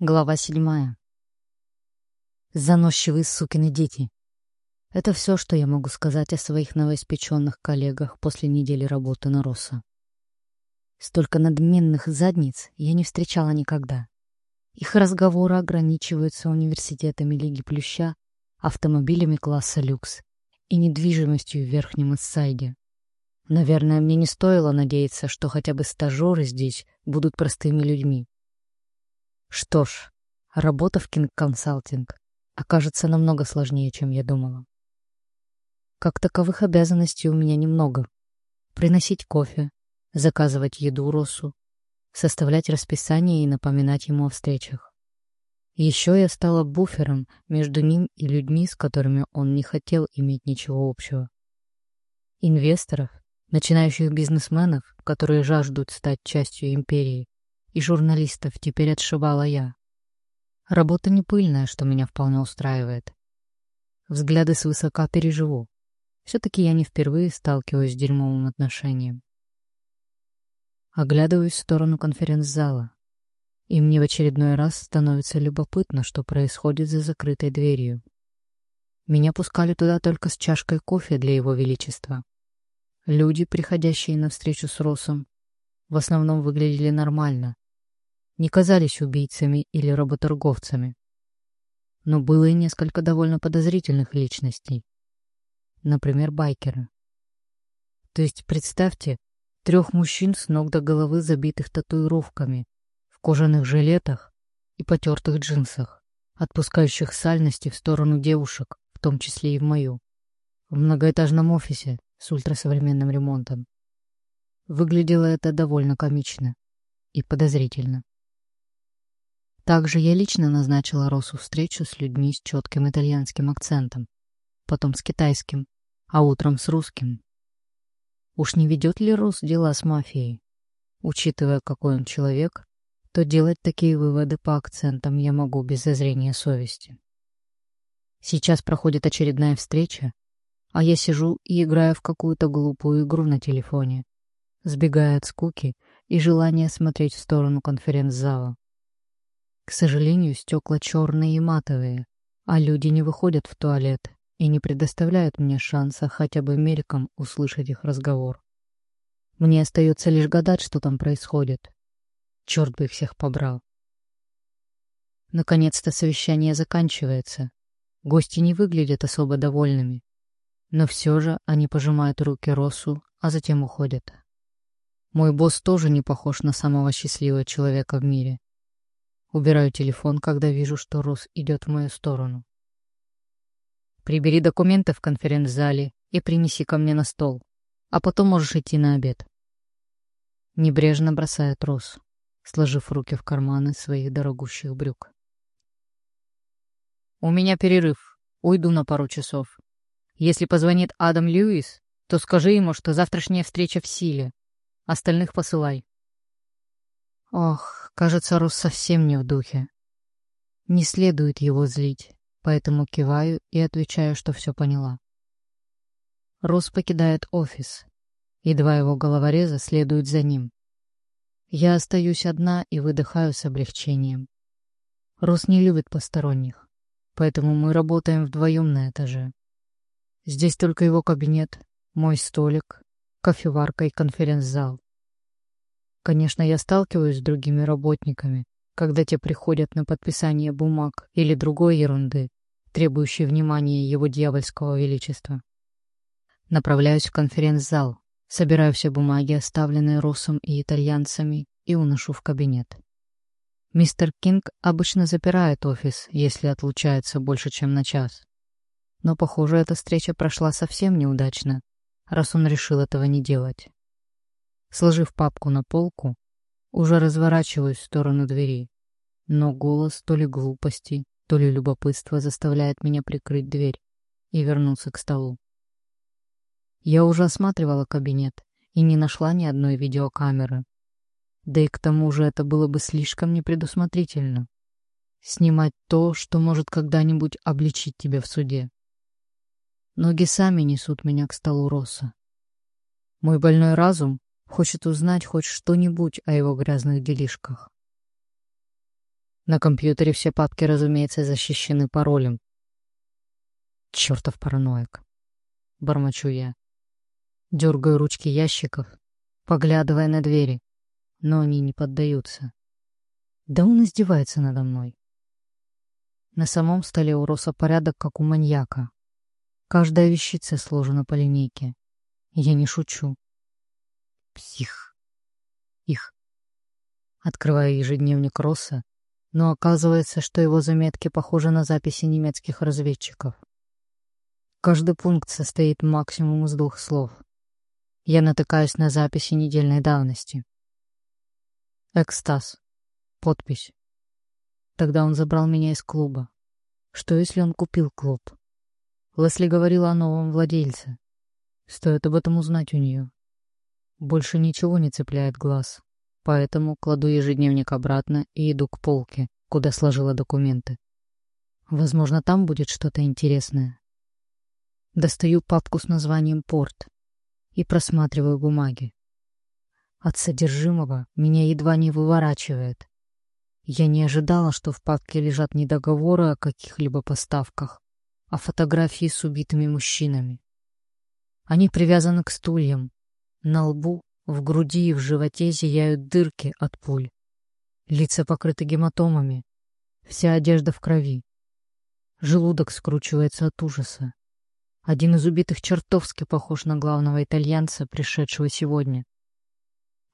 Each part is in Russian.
Глава седьмая. Заносчивые сукины дети. Это все, что я могу сказать о своих новоиспеченных коллегах после недели работы на Росса. Столько надменных задниц я не встречала никогда. Их разговоры ограничиваются университетами Лиги Плюща, автомобилями класса люкс и недвижимостью в Верхнем Иссайде. Наверное, мне не стоило надеяться, что хотя бы стажеры здесь будут простыми людьми. Что ж, работа в King Consulting окажется намного сложнее, чем я думала. Как таковых обязанностей у меня немного. Приносить кофе, заказывать еду Росу, составлять расписание и напоминать ему о встречах. Еще я стала буфером между ним и людьми, с которыми он не хотел иметь ничего общего. Инвесторов, начинающих бизнесменов, которые жаждут стать частью империи, и журналистов теперь отшивала я. Работа не пыльная, что меня вполне устраивает. Взгляды свысока переживу. Все-таки я не впервые сталкиваюсь с дерьмовым отношением. Оглядываюсь в сторону конференц-зала, и мне в очередной раз становится любопытно, что происходит за закрытой дверью. Меня пускали туда только с чашкой кофе для его величества. Люди, приходящие на встречу с Росом, в основном выглядели нормально, не казались убийцами или работорговцами. Но было и несколько довольно подозрительных личностей. Например, байкеры. То есть, представьте, трех мужчин с ног до головы забитых татуировками, в кожаных жилетах и потертых джинсах, отпускающих сальности в сторону девушек, в том числе и в мою, в многоэтажном офисе с ультрасовременным ремонтом. Выглядело это довольно комично и подозрительно. Также я лично назначила Росу встречу с людьми с четким итальянским акцентом, потом с китайским, а утром с русским. Уж не ведет ли Рос дела с мафией? Учитывая, какой он человек, то делать такие выводы по акцентам я могу без зазрения совести. Сейчас проходит очередная встреча, а я сижу и играю в какую-то глупую игру на телефоне, сбегая от скуки и желания смотреть в сторону конференц-зала. К сожалению, стекла черные и матовые, а люди не выходят в туалет и не предоставляют мне шанса хотя бы мельком услышать их разговор. Мне остается лишь гадать, что там происходит. Черт бы их всех побрал. Наконец-то совещание заканчивается. Гости не выглядят особо довольными. Но все же они пожимают руки Росу, а затем уходят. Мой босс тоже не похож на самого счастливого человека в мире. Убираю телефон, когда вижу, что Рос идет в мою сторону. «Прибери документы в конференц-зале и принеси ко мне на стол, а потом можешь идти на обед». Небрежно бросает Рос, сложив руки в карманы своих дорогущих брюк. «У меня перерыв. Уйду на пару часов. Если позвонит Адам Льюис, то скажи ему, что завтрашняя встреча в силе. Остальных посылай. Ох, кажется, Рус совсем не в духе. Не следует его злить, поэтому киваю и отвечаю, что все поняла. Рус покидает офис, и два его головореза следуют за ним. Я остаюсь одна и выдыхаю с облегчением. Рус не любит посторонних, поэтому мы работаем вдвоем на этаже. Здесь только его кабинет, мой столик, кофеварка и конференц-зал. Конечно, я сталкиваюсь с другими работниками, когда те приходят на подписание бумаг или другой ерунды, требующей внимания его дьявольского величества. Направляюсь в конференц-зал, собираю все бумаги, оставленные Росом и итальянцами, и уношу в кабинет. Мистер Кинг обычно запирает офис, если отлучается больше, чем на час. Но, похоже, эта встреча прошла совсем неудачно, раз он решил этого не делать. Сложив папку на полку, уже разворачиваюсь в сторону двери, но голос то ли глупости, то ли любопытства заставляет меня прикрыть дверь и вернуться к столу. Я уже осматривала кабинет и не нашла ни одной видеокамеры. Да и к тому же это было бы слишком непредусмотрительно. Снимать то, что может когда-нибудь обличить тебя в суде. Ноги сами несут меня к столу Росса. Мой больной разум хочет узнать хоть что-нибудь о его грязных делишках. На компьютере все папки, разумеется, защищены паролем. Чертов параноик. Бормочу я. Дергаю ручки ящиков, поглядывая на двери, но они не поддаются. Да он издевается надо мной. На самом столе у Роса порядок, как у маньяка. Каждая вещица сложена по линейке. Я не шучу. Псих. Их. Открываю ежедневник Росса, но оказывается, что его заметки похожи на записи немецких разведчиков. Каждый пункт состоит максимум из двух слов. Я натыкаюсь на записи недельной давности. Экстаз. Подпись. Тогда он забрал меня из клуба. Что, если он купил клуб? Лесли говорила о новом владельце. Стоит об этом узнать у нее. Больше ничего не цепляет глаз, поэтому кладу ежедневник обратно и иду к полке, куда сложила документы. Возможно, там будет что-то интересное. Достаю папку с названием «Порт» и просматриваю бумаги. От содержимого меня едва не выворачивает. Я не ожидала, что в папке лежат не договоры о каких-либо поставках, а фотографии с убитыми мужчинами. Они привязаны к стульям. На лбу, в груди и в животе зияют дырки от пуль. Лица покрыты гематомами. Вся одежда в крови. Желудок скручивается от ужаса. Один из убитых чертовски похож на главного итальянца, пришедшего сегодня.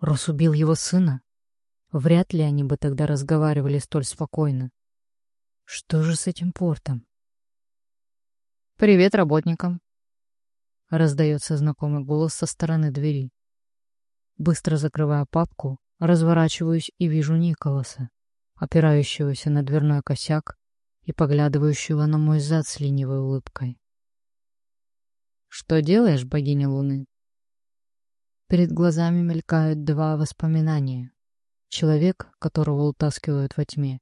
Рос убил его сына? Вряд ли они бы тогда разговаривали столь спокойно. Что же с этим портом? «Привет работникам!» Раздается знакомый голос со стороны двери. Быстро закрывая папку, разворачиваюсь и вижу Николаса, опирающегося на дверной косяк и поглядывающего на мой зад с ленивой улыбкой. «Что делаешь, богиня Луны?» Перед глазами мелькают два воспоминания человек, которого утаскивают во тьме,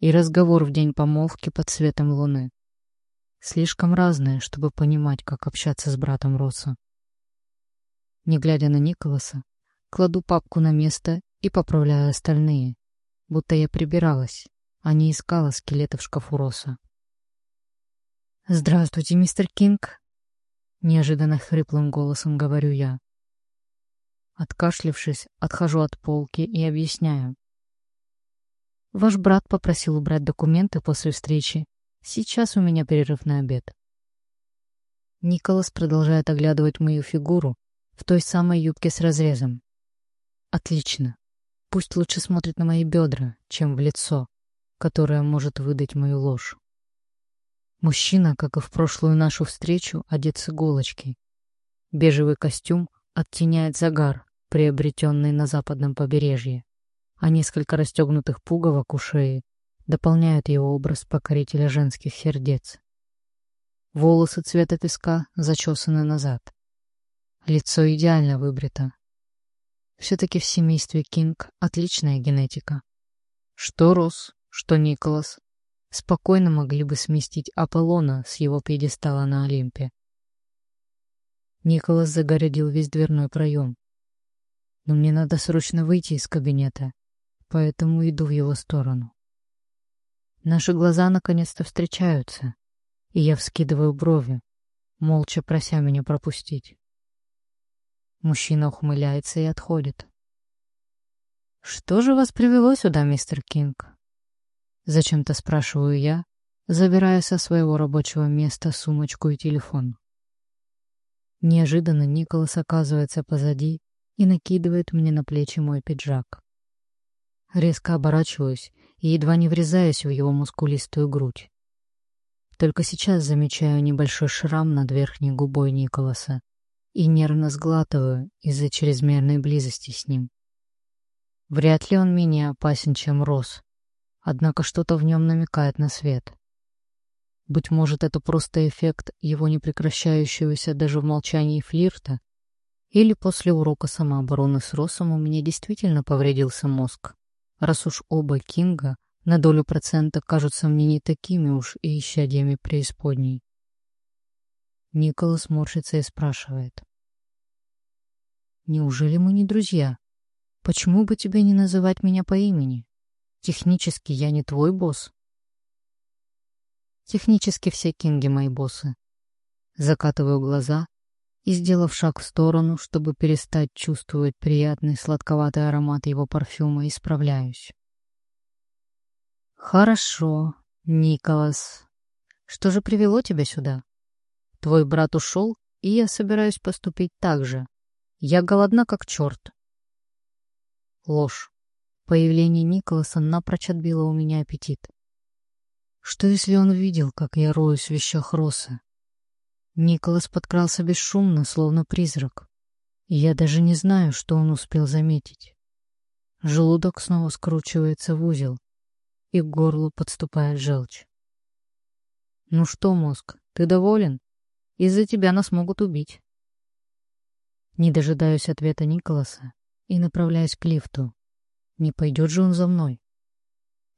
и разговор в день помолвки под светом луны. Слишком разные, чтобы понимать, как общаться с братом Росса. Не глядя на Николаса, кладу папку на место и поправляю остальные, будто я прибиралась, а не искала скелеты в шкафу Росса. «Здравствуйте, мистер Кинг!» Неожиданно хриплым голосом говорю я. Откашлившись, отхожу от полки и объясняю. Ваш брат попросил убрать документы после встречи. Сейчас у меня перерыв на обед. Николас продолжает оглядывать мою фигуру в той самой юбке с разрезом. Отлично. Пусть лучше смотрит на мои бедра, чем в лицо, которое может выдать мою ложь. Мужчина, как и в прошлую нашу встречу, одет с иголочки. Бежевый костюм оттеняет загар, приобретенный на западном побережье, а несколько расстегнутых пуговок у шеи дополняют его образ покорителя женских сердец. Волосы цвета песка зачесаны назад. Лицо идеально выбрито. Все-таки в семействе Кинг отличная генетика. Что Рос, что Николас спокойно могли бы сместить Аполлона с его пьедестала на Олимпе. Николас загородил весь дверной проем, но мне надо срочно выйти из кабинета, поэтому иду в его сторону. Наши глаза наконец-то встречаются, и я вскидываю брови, молча прося меня пропустить. Мужчина ухмыляется и отходит. «Что же вас привело сюда, мистер Кинг?» Зачем-то спрашиваю я, забирая со своего рабочего места сумочку и телефон. Неожиданно Николас оказывается позади и накидывает мне на плечи мой пиджак. Резко оборачиваюсь и едва не врезаюсь в его мускулистую грудь. Только сейчас замечаю небольшой шрам над верхней губой Николаса и нервно сглатываю из-за чрезмерной близости с ним. Вряд ли он менее опасен, чем Рос, однако что-то в нем намекает на свет. Быть может, это просто эффект его непрекращающегося даже в молчании флирта, или после урока самообороны с Росом у меня действительно повредился мозг, раз уж оба Кинга на долю процента кажутся мне не такими уж и исчадьями преисподней. Николас морщится и спрашивает. «Неужели мы не друзья? Почему бы тебе не называть меня по имени? Технически я не твой босс. Технически все кинги мои боссы. Закатываю глаза и, сделав шаг в сторону, чтобы перестать чувствовать приятный сладковатый аромат его парфюма, исправляюсь. «Хорошо, Николас. Что же привело тебя сюда? Твой брат ушел, и я собираюсь поступить так же. Я голодна, как черт». Ложь. Появление Николаса напрочь отбило у меня аппетит. Что если он видел, как я роюсь в вещах Роса? Николас подкрался бесшумно, словно призрак. Я даже не знаю, что он успел заметить. Желудок снова скручивается в узел, и к горлу подступает желчь. «Ну что, мозг, ты доволен? Из-за тебя нас могут убить». Не дожидаюсь ответа Николаса и направляюсь к лифту. Не пойдет же он за мной.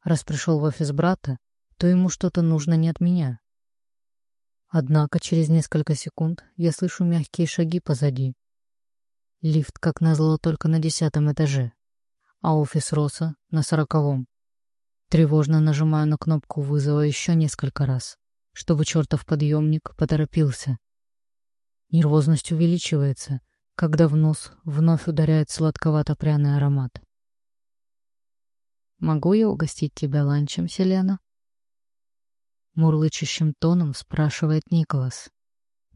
Раз пришел в офис брата, то ему что-то нужно не от меня. Однако через несколько секунд я слышу мягкие шаги позади. Лифт, как назло, только на десятом этаже, а офис Роса на сороковом. Тревожно нажимаю на кнопку вызова еще несколько раз, чтобы чертов подъемник поторопился. Нервозность увеличивается, когда в нос вновь ударяет сладковато-пряный аромат. «Могу я угостить тебя ланчем, Селена?» Мурлычущим тоном спрашивает Николас,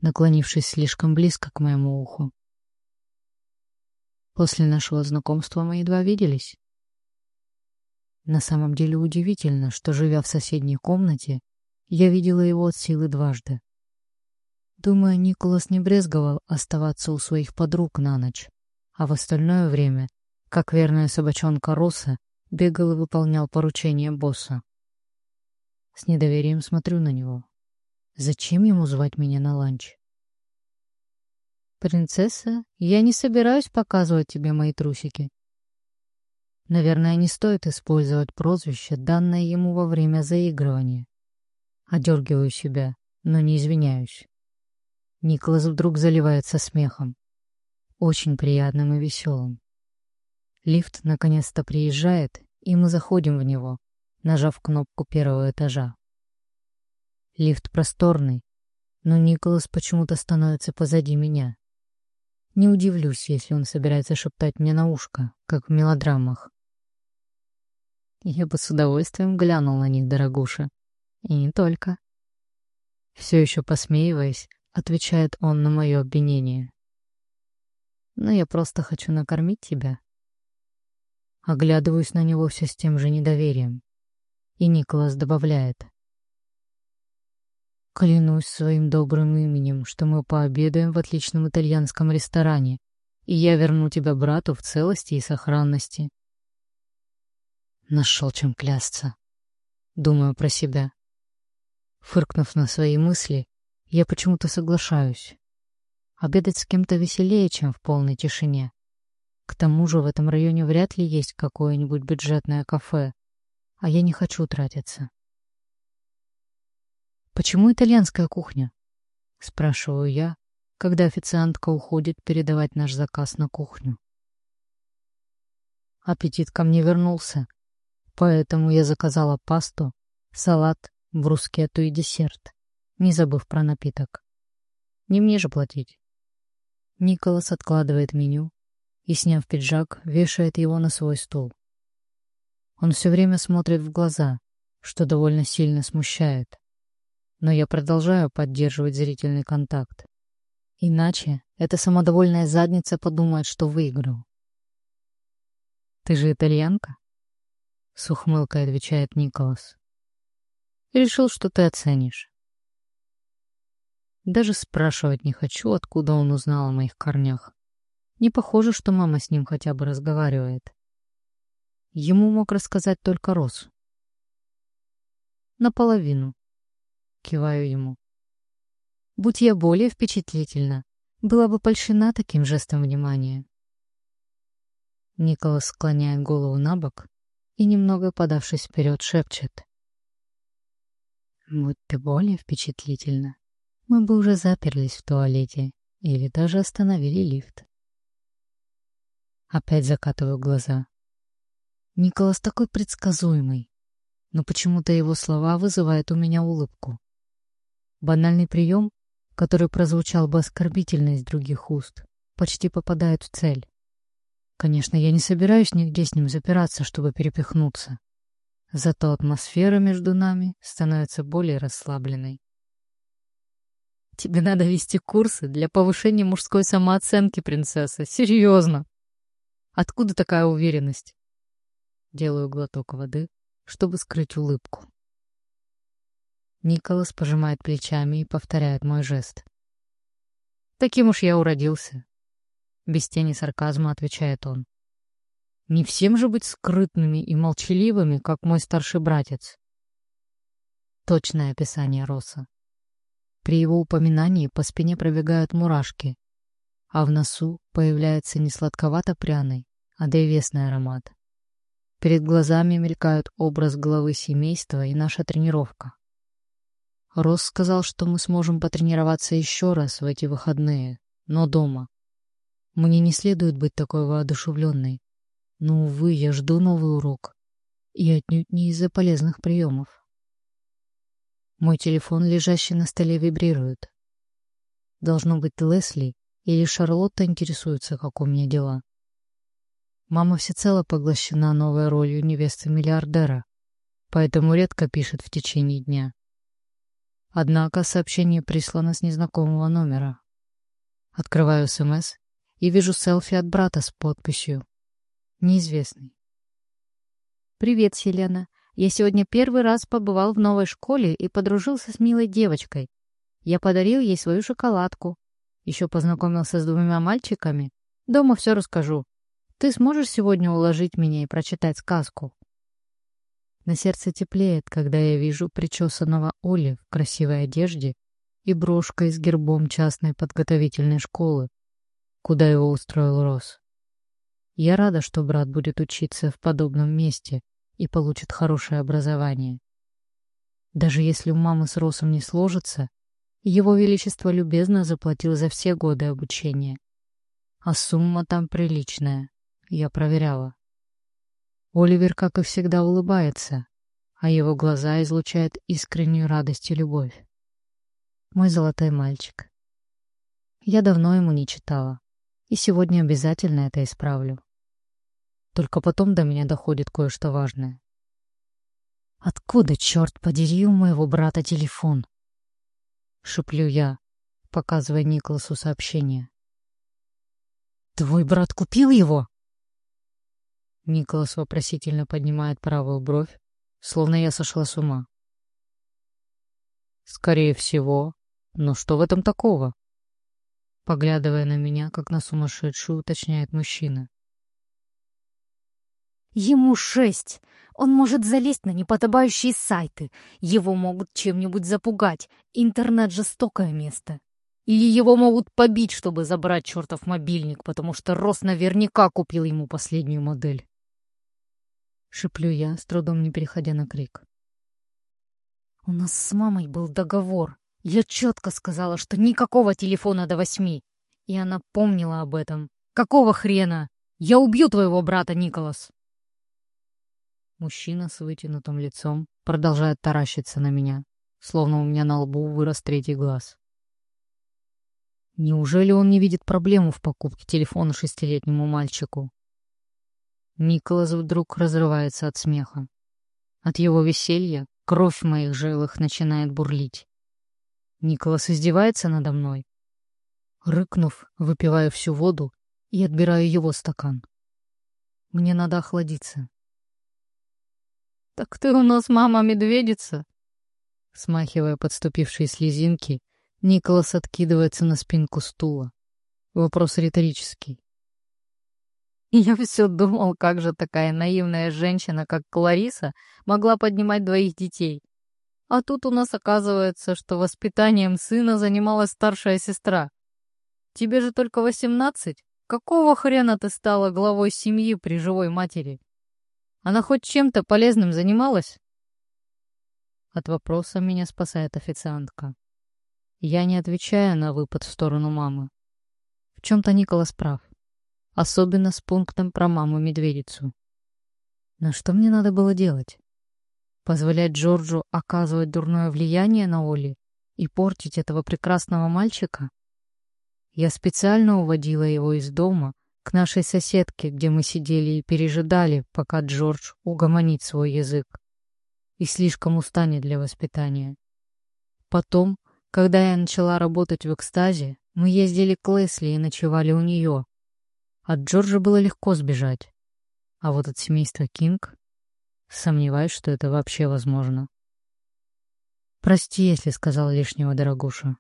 наклонившись слишком близко к моему уху. После нашего знакомства мы едва виделись. На самом деле удивительно, что, живя в соседней комнате, я видела его от силы дважды. Думаю, Николас не брезговал оставаться у своих подруг на ночь, а в остальное время, как верная собачонка Росса, бегал и выполнял поручения босса. С недоверием смотрю на него. Зачем ему звать меня на ланч? «Принцесса, я не собираюсь показывать тебе мои трусики». Наверное, не стоит использовать прозвище, данное ему во время заигрывания. Одергиваю себя, но не извиняюсь. Николас вдруг заливается смехом. Очень приятным и веселым. Лифт наконец-то приезжает, и мы заходим в него, нажав кнопку первого этажа. Лифт просторный, но Николас почему-то становится позади меня. Не удивлюсь, если он собирается шептать мне на ушко, как в мелодрамах. Я бы с удовольствием глянул на них, дорогуша. И не только. Все еще посмеиваясь, отвечает он на мое обвинение. Но я просто хочу накормить тебя. Оглядываюсь на него все с тем же недоверием. И Николас добавляет. Клянусь своим добрым именем, что мы пообедаем в отличном итальянском ресторане, и я верну тебя брату в целости и сохранности. Нашел чем клясться. Думаю про себя. Фыркнув на свои мысли, я почему-то соглашаюсь. Обедать с кем-то веселее, чем в полной тишине. К тому же в этом районе вряд ли есть какое-нибудь бюджетное кафе, а я не хочу тратиться. «Почему итальянская кухня?» — спрашиваю я, когда официантка уходит передавать наш заказ на кухню. Аппетит ко мне вернулся, поэтому я заказала пасту, салат, брускетту и десерт, не забыв про напиток. Не мне же платить. Николас откладывает меню и, сняв пиджак, вешает его на свой стул. Он все время смотрит в глаза, что довольно сильно смущает. Но я продолжаю поддерживать зрительный контакт. Иначе эта самодовольная задница подумает, что выиграл. «Ты же итальянка?» — с ухмылкой отвечает Николас. «Решил, что ты оценишь». Даже спрашивать не хочу, откуда он узнал о моих корнях. Не похоже, что мама с ним хотя бы разговаривает. Ему мог рассказать только Рос. Наполовину. Киваю ему. Будь я более впечатлительна, была бы польщена таким жестом внимания. Николас склоняет голову на бок и, немного подавшись вперед, шепчет. «Будь ты более впечатлительна, мы бы уже заперлись в туалете или даже остановили лифт». Опять закатываю глаза. Николас такой предсказуемый, но почему-то его слова вызывают у меня улыбку. Банальный прием, который прозвучал бы оскорбительно из других уст, почти попадает в цель. Конечно, я не собираюсь нигде с ним запираться, чтобы перепихнуться. Зато атмосфера между нами становится более расслабленной. Тебе надо вести курсы для повышения мужской самооценки, принцесса. Серьезно. Откуда такая уверенность? Делаю глоток воды, чтобы скрыть улыбку. Николас пожимает плечами и повторяет мой жест. Таким уж я уродился. Без тени сарказма отвечает он. Не всем же быть скрытными и молчаливыми, как мой старший братец. Точное описание Роса. При его упоминании по спине пробегают мурашки, а в носу появляется не сладковато-пряный, а древесный аромат. Перед глазами мелькают образ главы семейства и наша тренировка. Рос сказал, что мы сможем потренироваться еще раз в эти выходные, но дома. Мне не следует быть такой воодушевленной. Но, увы, я жду новый урок. И отнюдь не из-за полезных приемов. Мой телефон, лежащий на столе, вибрирует. Должно быть Лесли или Шарлотта интересуется, как у меня дела. Мама всецело поглощена новой ролью невесты миллиардера, поэтому редко пишет в течение дня. Однако сообщение прислано с незнакомого номера. Открываю СМС и вижу селфи от брата с подписью «Неизвестный». «Привет, Селена. Я сегодня первый раз побывал в новой школе и подружился с милой девочкой. Я подарил ей свою шоколадку. Еще познакомился с двумя мальчиками. Дома все расскажу. Ты сможешь сегодня уложить меня и прочитать сказку?» На сердце теплеет, когда я вижу причесанного Оли в красивой одежде и брошкой с гербом частной подготовительной школы, куда его устроил Рос. Я рада, что брат будет учиться в подобном месте и получит хорошее образование. Даже если у мамы с Росом не сложится, его Величество любезно заплатил за все годы обучения. А сумма там приличная. Я проверяла. Оливер, как и всегда, улыбается, а его глаза излучают искреннюю радость и любовь. Мой золотой мальчик. Я давно ему не читала, и сегодня обязательно это исправлю. Только потом до меня доходит кое-что важное. «Откуда, черт подери, у моего брата телефон?» — шеплю я, показывая Николасу сообщение. «Твой брат купил его?» Николас вопросительно поднимает правую бровь, словно я сошла с ума. «Скорее всего. Но что в этом такого?» Поглядывая на меня, как на сумасшедшую, уточняет мужчина. Ему шесть. Он может залезть на неподобающие сайты. Его могут чем-нибудь запугать. Интернет — жестокое место. Или его могут побить, чтобы забрать чертов мобильник, потому что Рос наверняка купил ему последнюю модель. Шиплю я, с трудом не переходя на крик. У нас с мамой был договор. Я четко сказала, что никакого телефона до восьми. И она помнила об этом. Какого хрена? Я убью твоего брата, Николас. Мужчина с вытянутым лицом продолжает таращиться на меня, словно у меня на лбу вырос третий глаз. Неужели он не видит проблему в покупке телефона шестилетнему мальчику? Николас вдруг разрывается от смеха. От его веселья кровь в моих жилах начинает бурлить. Николас издевается надо мной. Рыкнув, выпиваю всю воду и отбираю его стакан. Мне надо охладиться. «Так ты у нас мама-медведица?» Смахивая подступившие слезинки, Николас откидывается на спинку стула. Вопрос риторический. Я все думал, как же такая наивная женщина, как Клариса, могла поднимать двоих детей. А тут у нас оказывается, что воспитанием сына занималась старшая сестра. Тебе же только восемнадцать? Какого хрена ты стала главой семьи при живой матери? Она хоть чем-то полезным занималась? От вопроса меня спасает официантка. Я не отвечаю на выпад в сторону мамы. В чем-то Николас прав особенно с пунктом про маму-медведицу. Но что мне надо было делать? Позволять Джорджу оказывать дурное влияние на Оли и портить этого прекрасного мальчика? Я специально уводила его из дома к нашей соседке, где мы сидели и пережидали, пока Джордж угомонит свой язык и слишком устанет для воспитания. Потом, когда я начала работать в экстазе, мы ездили к Лесли и ночевали у нее. От Джорджа было легко сбежать. А вот от семейства Кинг сомневаюсь, что это вообще возможно. Прости, если сказал лишнего, дорогуша.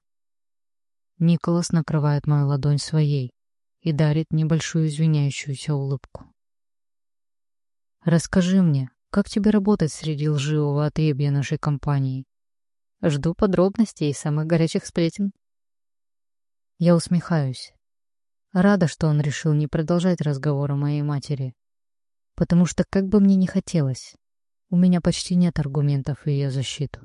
Николас накрывает мою ладонь своей и дарит небольшую извиняющуюся улыбку. Расскажи мне, как тебе работать среди лживого отребья нашей компании? Жду подробностей и самых горячих сплетен. Я усмехаюсь. Рада, что он решил не продолжать разговор о моей матери. Потому что, как бы мне ни хотелось, у меня почти нет аргументов в ее защиту.